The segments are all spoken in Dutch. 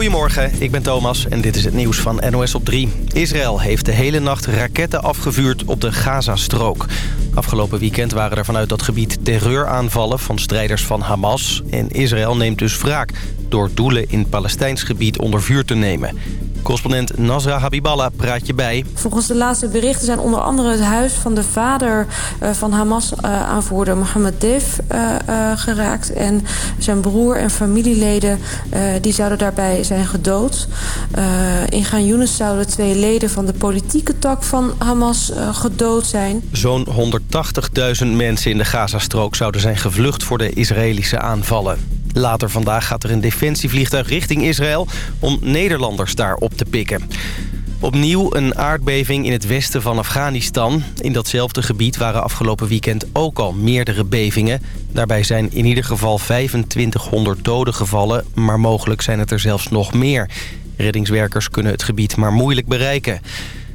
Goedemorgen, ik ben Thomas en dit is het nieuws van NOS op 3. Israël heeft de hele nacht raketten afgevuurd op de Gazastrook. Afgelopen weekend waren er vanuit dat gebied terreuraanvallen van strijders van Hamas. En Israël neemt dus wraak door doelen in Palestijns gebied onder vuur te nemen. Correspondent Nasra Habiballah praat je bij. Volgens de laatste berichten zijn onder andere het huis van de vader uh, van Hamas-aanvoerder uh, Mohammed Dev uh, geraakt. En zijn broer en familieleden die zouden daarbij zijn gedood. in Gaan Younes zouden twee leden van de politieke tak van Hamas gedood zijn. Zo'n 180.000 mensen in de Gazastrook zouden zijn gevlucht voor de Israëlische aanvallen. Later vandaag gaat er een defensievliegtuig richting Israël... om Nederlanders daar op te pikken. Opnieuw een aardbeving in het westen van Afghanistan. In datzelfde gebied waren afgelopen weekend ook al meerdere bevingen. Daarbij zijn in ieder geval 2500 doden gevallen... maar mogelijk zijn het er zelfs nog meer. Reddingswerkers kunnen het gebied maar moeilijk bereiken.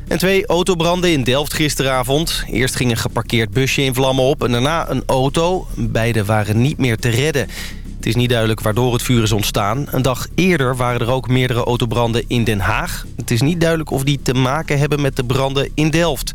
En twee autobranden in Delft gisteravond. Eerst ging een geparkeerd busje in vlammen op en daarna een auto. Beide waren niet meer te redden. Het is niet duidelijk waardoor het vuur is ontstaan. Een dag eerder waren er ook meerdere autobranden in Den Haag. Het is niet duidelijk of die te maken hebben met de branden in Delft.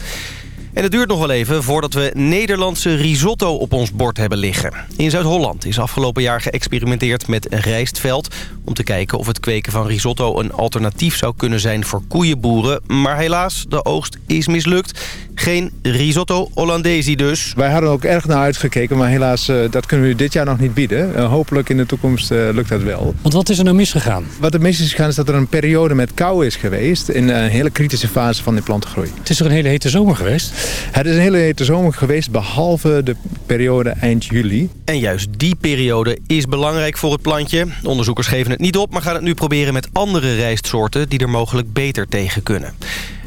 En het duurt nog wel even voordat we Nederlandse risotto op ons bord hebben liggen. In Zuid-Holland is afgelopen jaar geëxperimenteerd met een rijstveld... om te kijken of het kweken van risotto een alternatief zou kunnen zijn voor koeienboeren. Maar helaas, de oogst is mislukt. Geen risotto Hollandesi dus. Wij hadden ook erg naar uitgekeken, maar helaas uh, dat kunnen we dit jaar nog niet bieden. Uh, hopelijk in de toekomst uh, lukt dat wel. Want wat is er nou misgegaan? Wat er mis is gegaan is dat er een periode met kou is geweest... in een hele kritische fase van de plantengroei. Het is er een hele hete zomer geweest? Het is een hele hete zomer geweest, behalve de periode eind juli. En juist die periode is belangrijk voor het plantje. Onderzoekers geven het niet op, maar gaan het nu proberen met andere rijstsoorten... die er mogelijk beter tegen kunnen.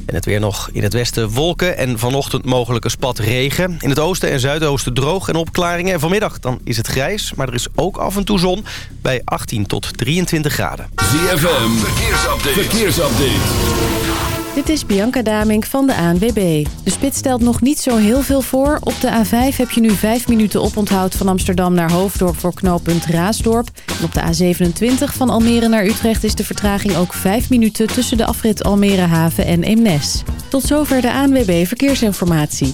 En het weer nog in het westen wolken en vanochtend mogelijke spat regen. In het oosten en zuidoosten droog en opklaringen. En vanmiddag dan is het grijs, maar er is ook af en toe zon bij 18 tot 23 graden. ZFM, verkeersupdate. verkeersupdate. Dit is Bianca Damink van de ANWB. De spits stelt nog niet zo heel veel voor. Op de A5 heb je nu 5 minuten oponthoud van Amsterdam naar Hoofddorp voor knooppunt Raasdorp. En op de A27 van Almere naar Utrecht is de vertraging ook 5 minuten tussen de afrit Almere Haven en Eemnes. Tot zover de ANWB Verkeersinformatie.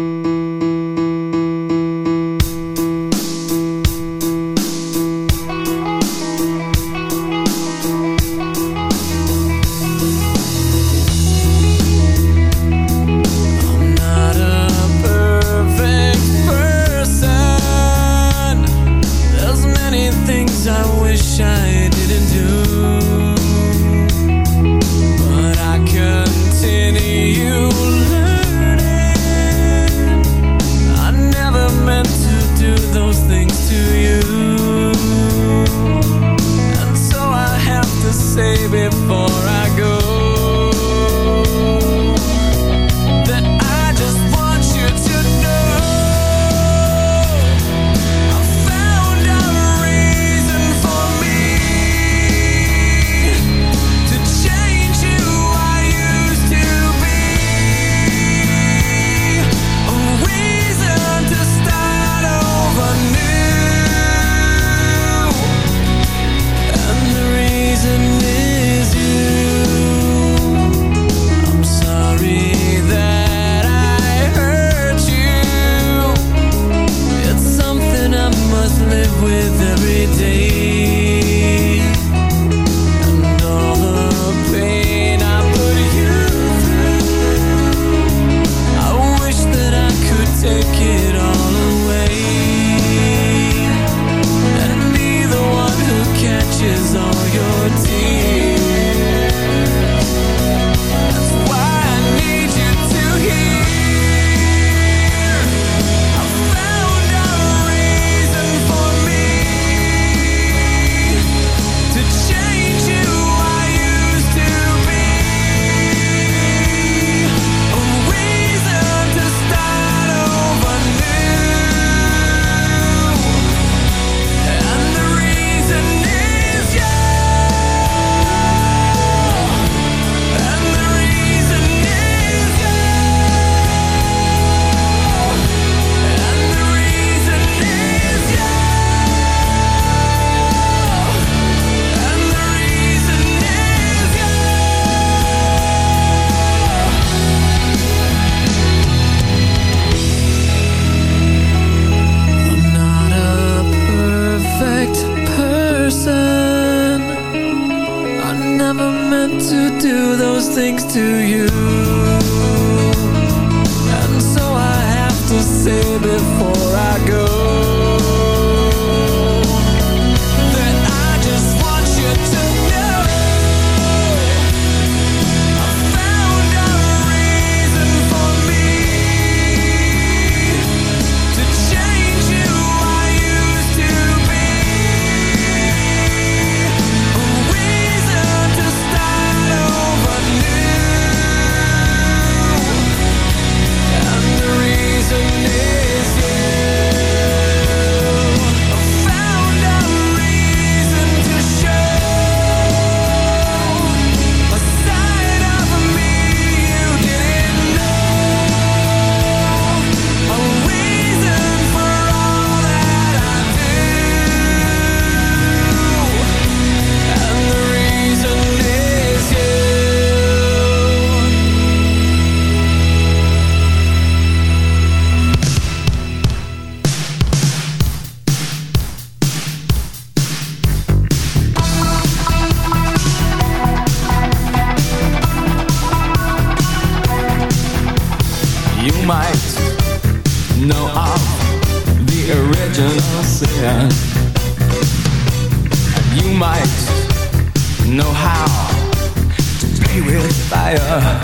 fire.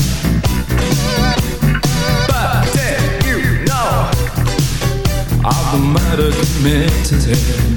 But did you know of the murder committed?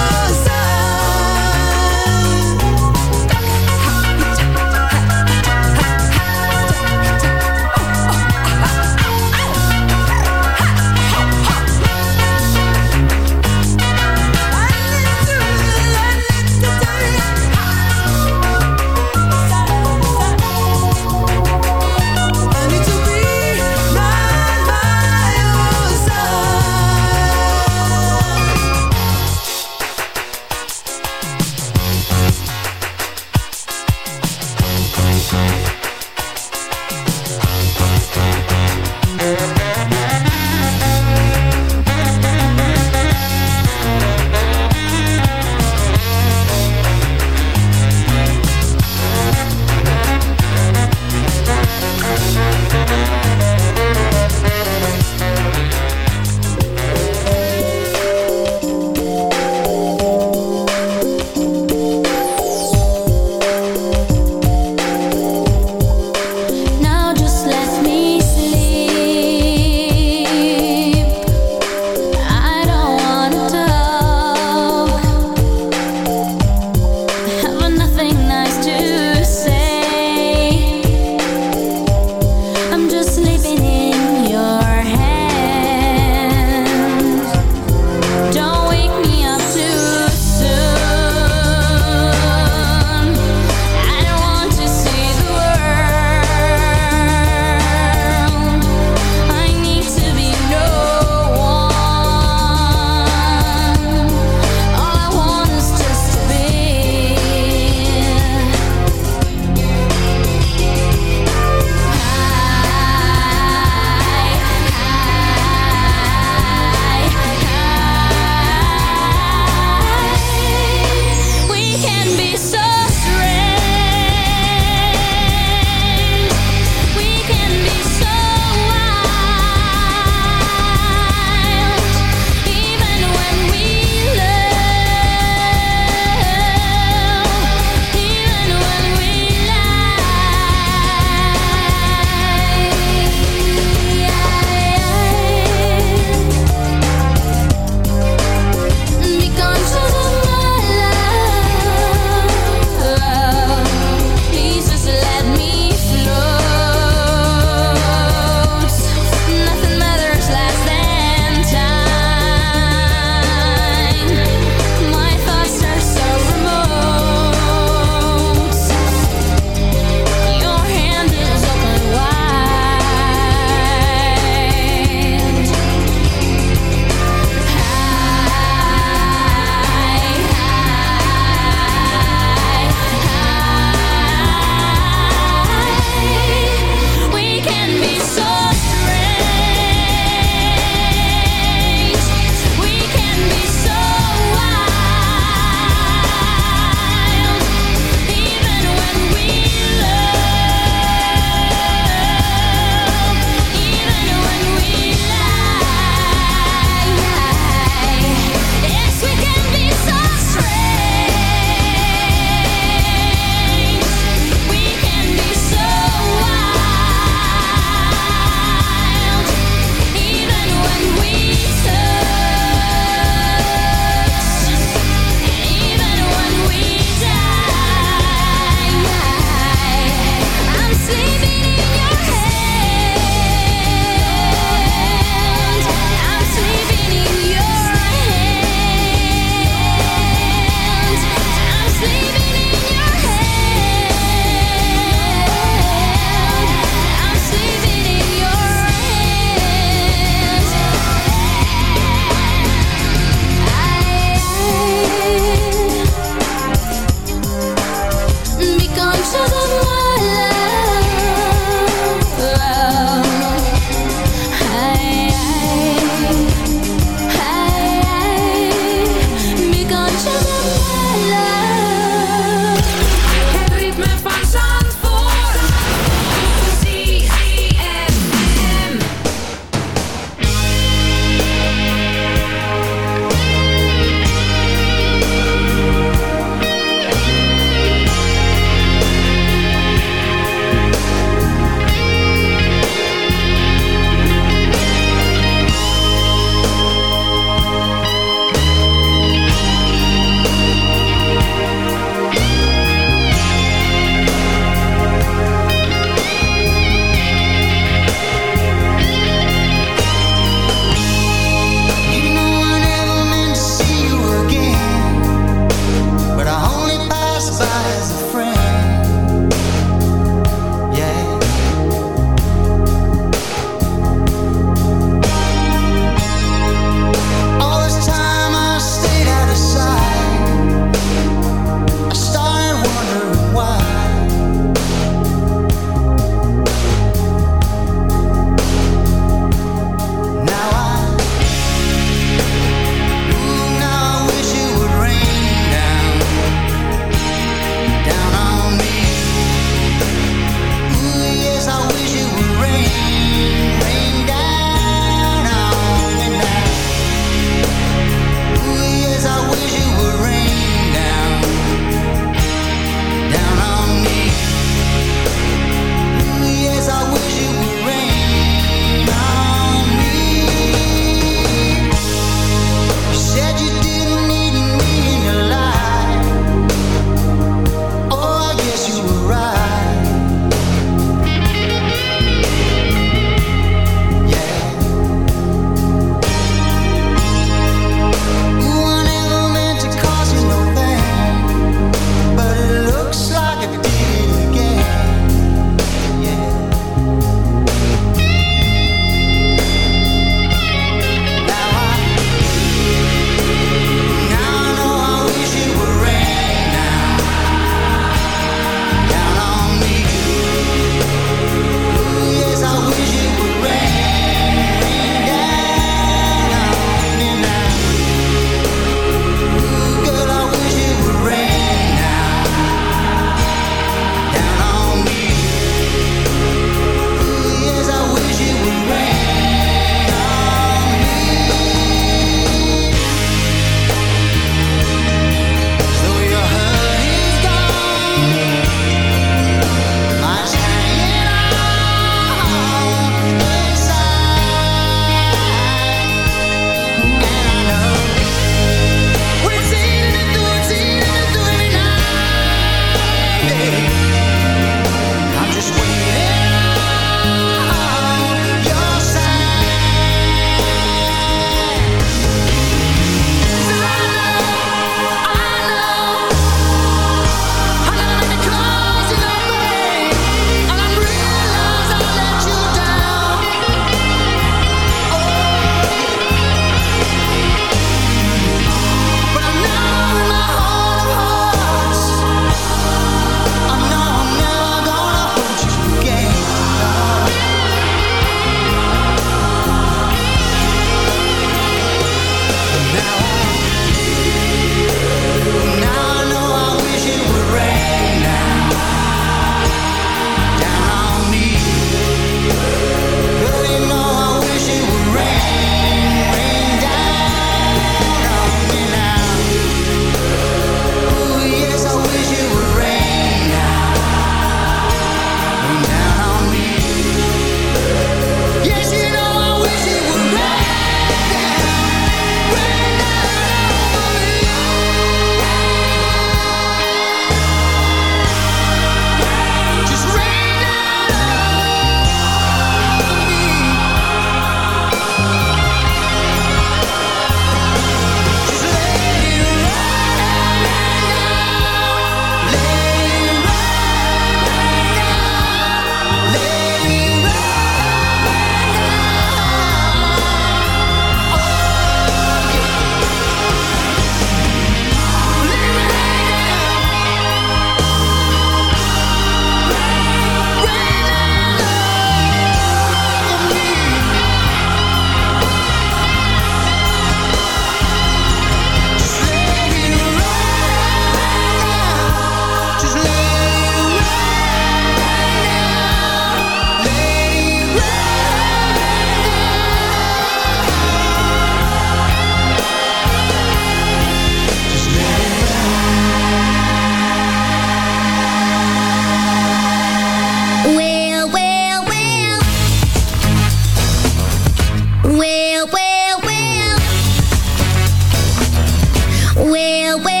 will, will.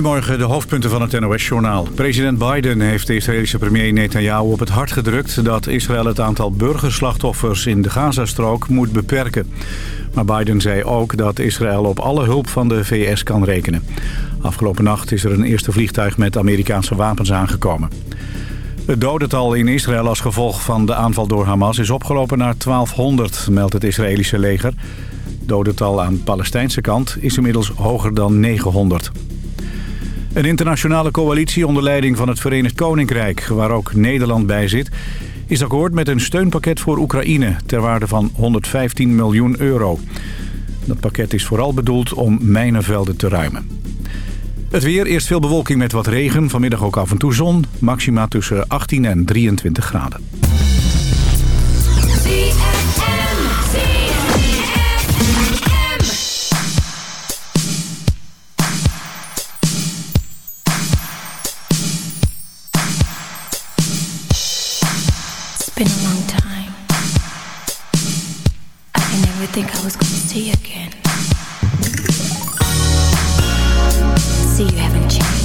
Goedemorgen, de hoofdpunten van het NOS-journaal. President Biden heeft de Israëlische premier Netanyahu op het hart gedrukt... dat Israël het aantal burgerslachtoffers in de Gazastrook moet beperken. Maar Biden zei ook dat Israël op alle hulp van de VS kan rekenen. Afgelopen nacht is er een eerste vliegtuig met Amerikaanse wapens aangekomen. Het dodental in Israël als gevolg van de aanval door Hamas is opgelopen naar 1200, meldt het Israëlische leger. Het dodental aan de Palestijnse kant is inmiddels hoger dan 900. Een internationale coalitie onder leiding van het Verenigd Koninkrijk, waar ook Nederland bij zit, is akkoord met een steunpakket voor Oekraïne ter waarde van 115 miljoen euro. Dat pakket is vooral bedoeld om mijnenvelden te ruimen. Het weer, eerst veel bewolking met wat regen, vanmiddag ook af en toe zon, maxima tussen 18 en 23 graden. think I was gonna see you again. See, you haven't changed.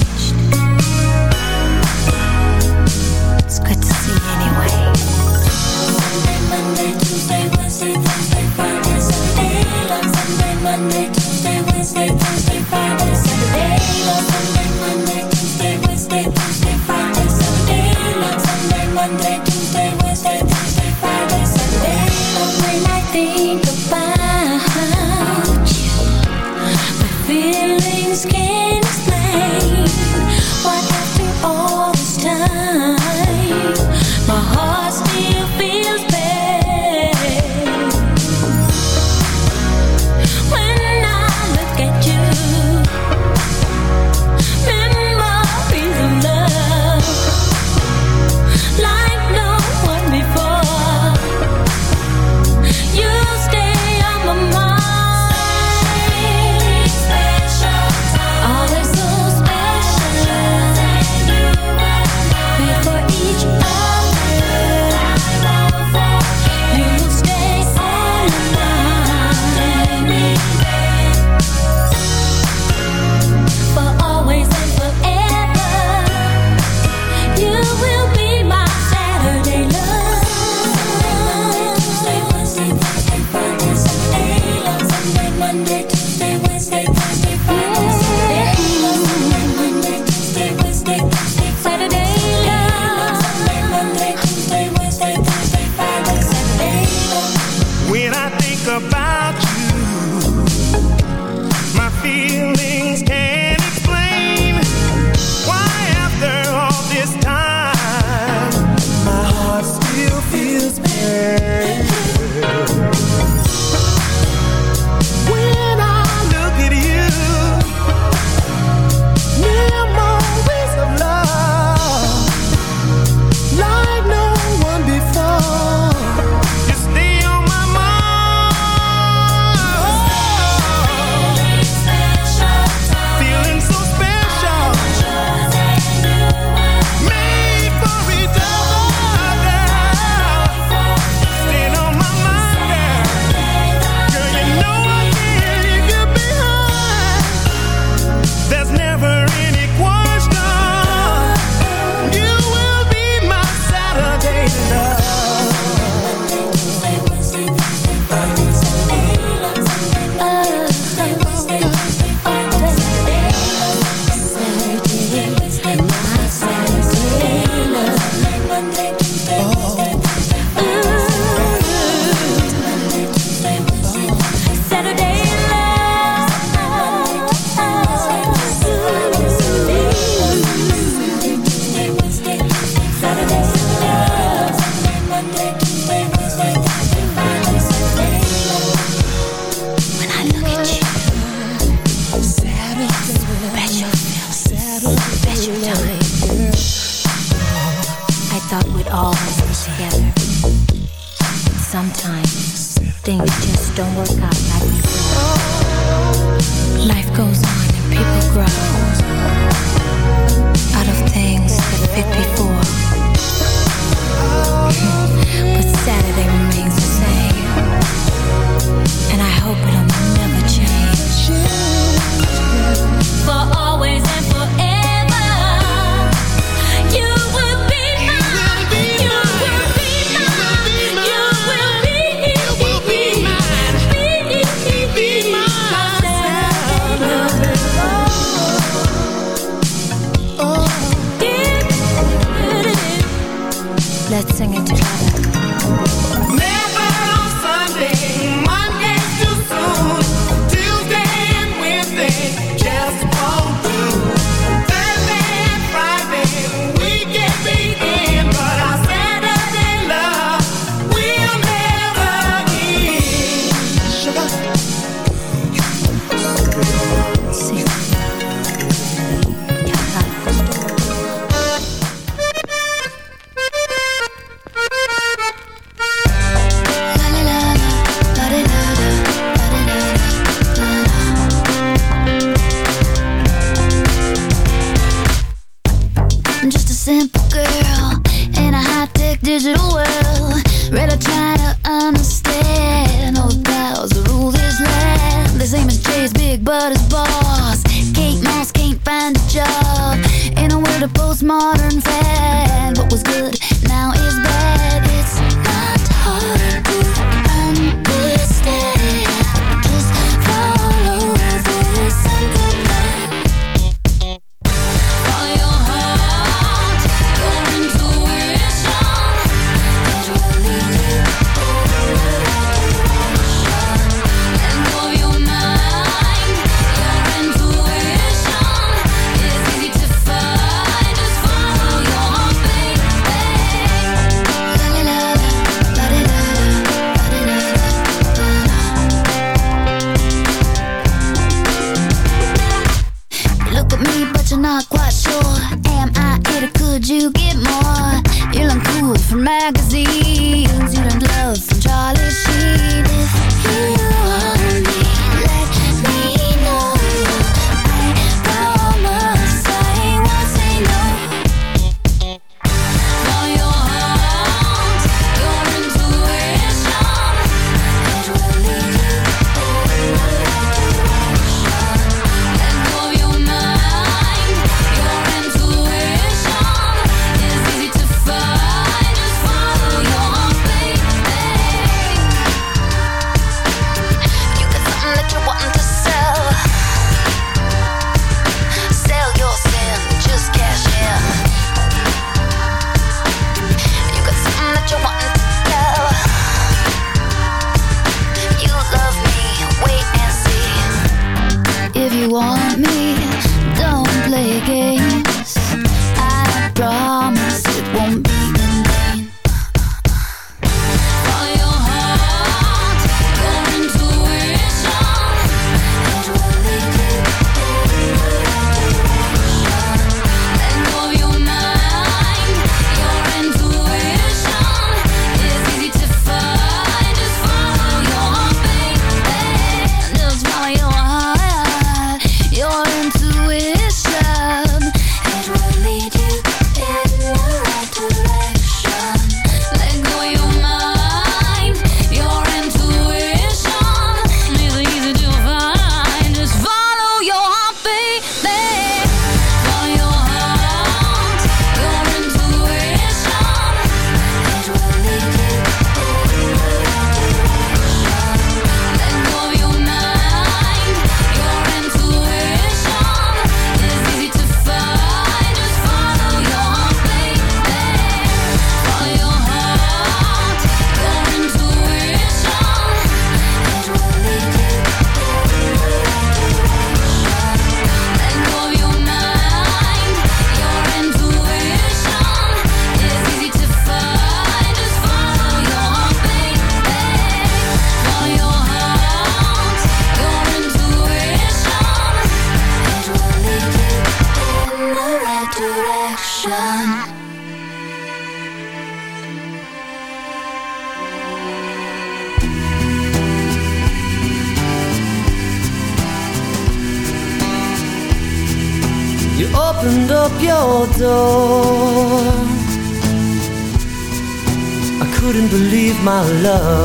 love.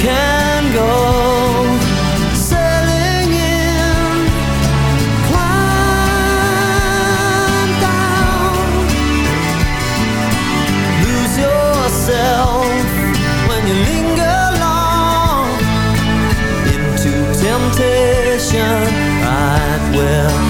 can go. when you linger long into temptation right where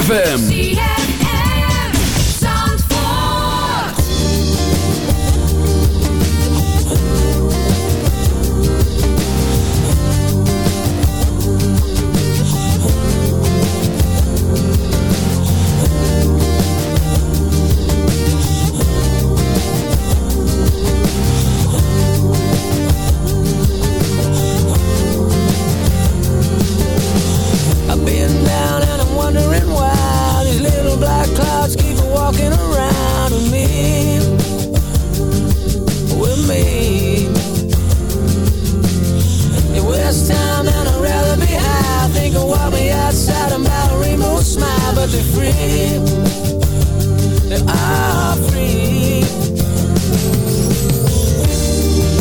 ZFM. walking around with me, with me. In West Town, and I'd rather be high. Thinking what we outside about a remote smile, but they're free. They are free.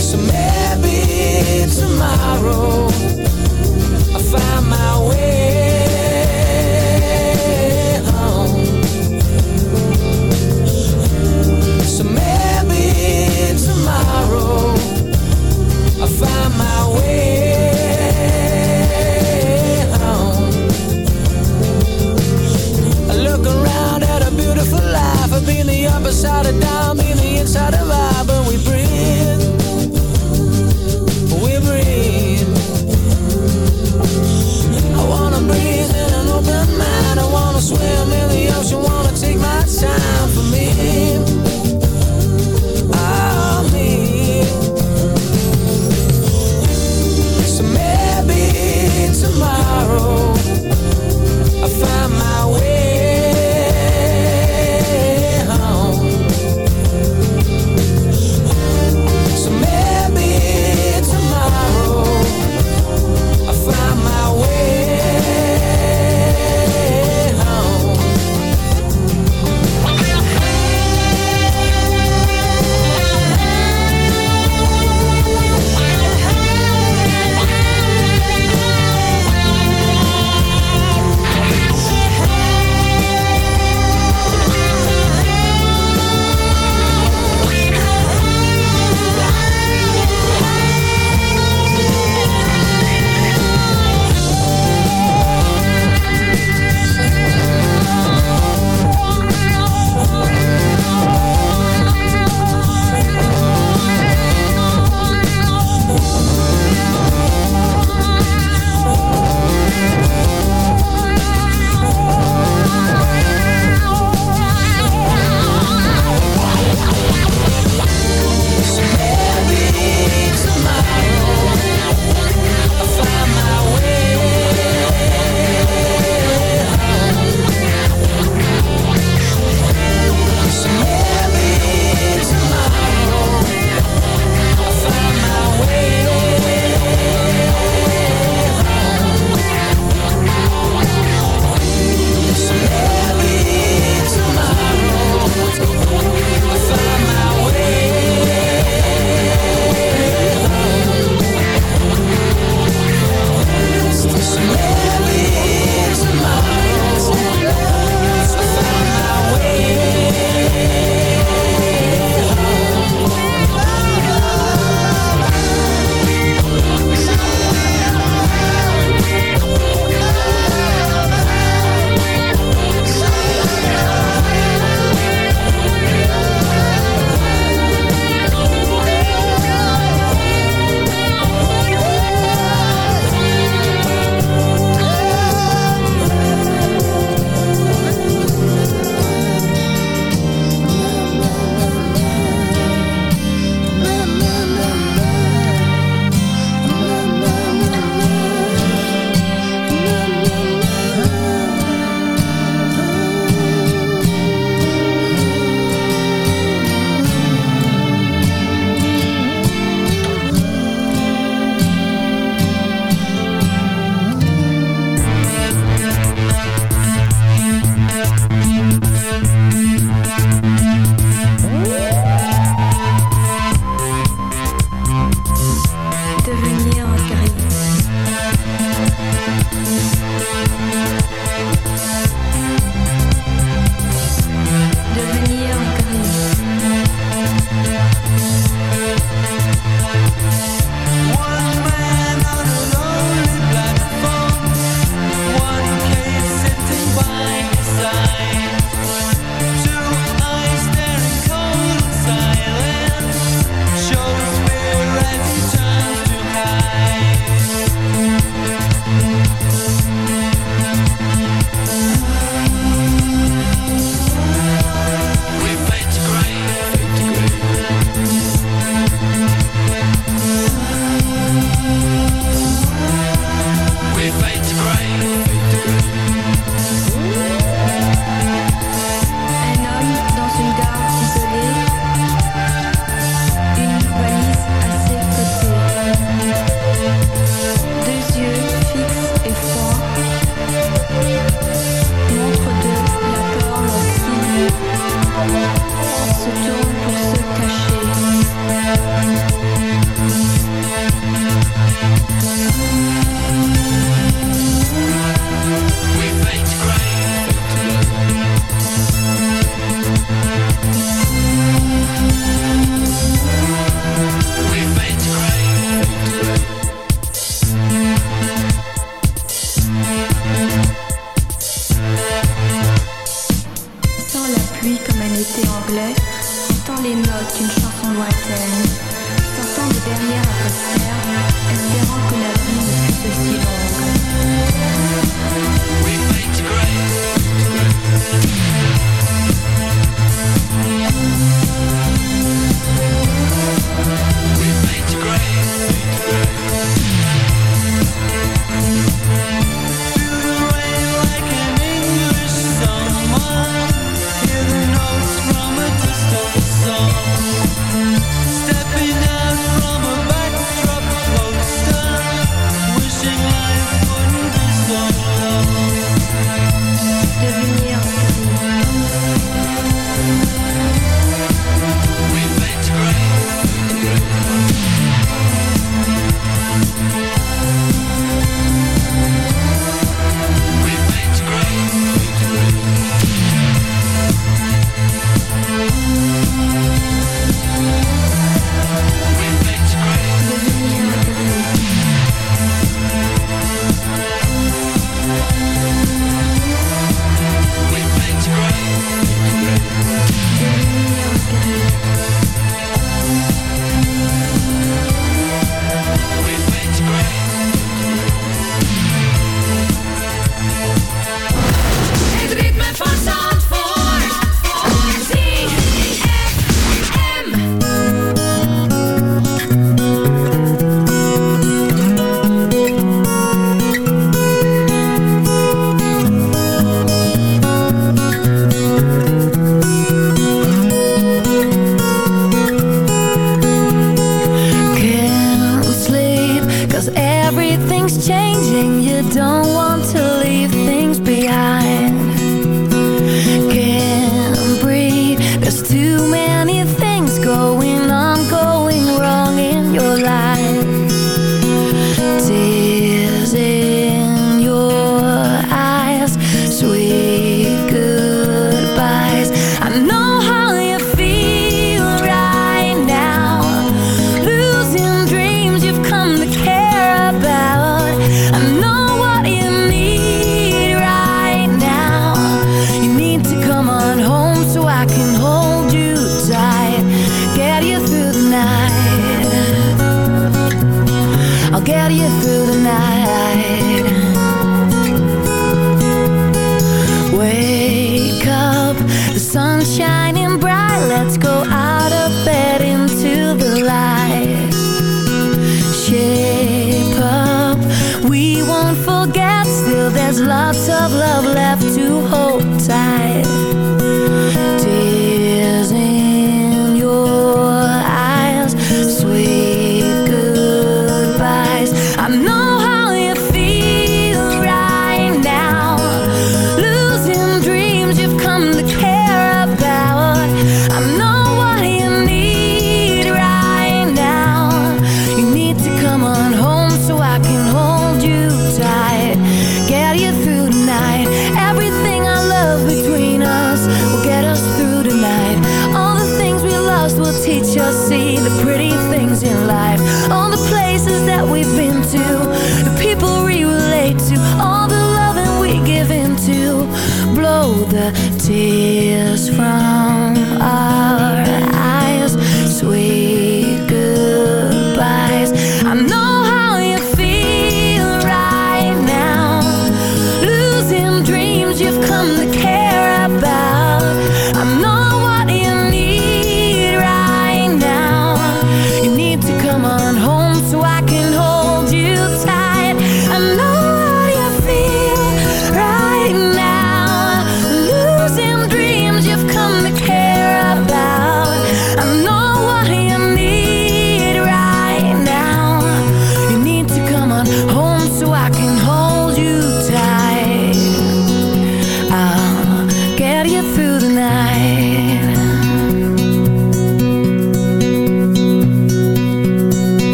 So maybe tomorrow I'll find my way. inside a dime, in the inside of vibe, but we breathe. We breathe. I wanna breathe in an open mind. I wanna swim in the ocean, wanna take my time.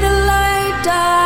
the light dies.